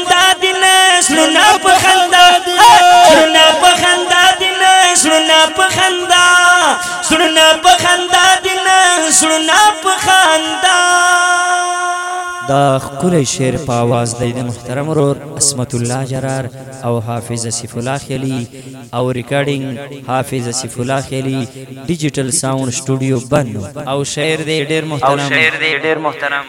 خندا دی نه زړونه په خندا دی زړونه په خندا دی نه زړونه په خندا زړونه په خندا دی نه زړونه په خندا دا خکل شعر په आवाज د محترم ورور اسمت الله جرار او حافظ سیف الله خلی او ریکارډینګ حافظ سیف الله خلی ډیجیټل ساوند سټوډیو بن او شعر دې ډیر محترم او شعر دې ډیر محترم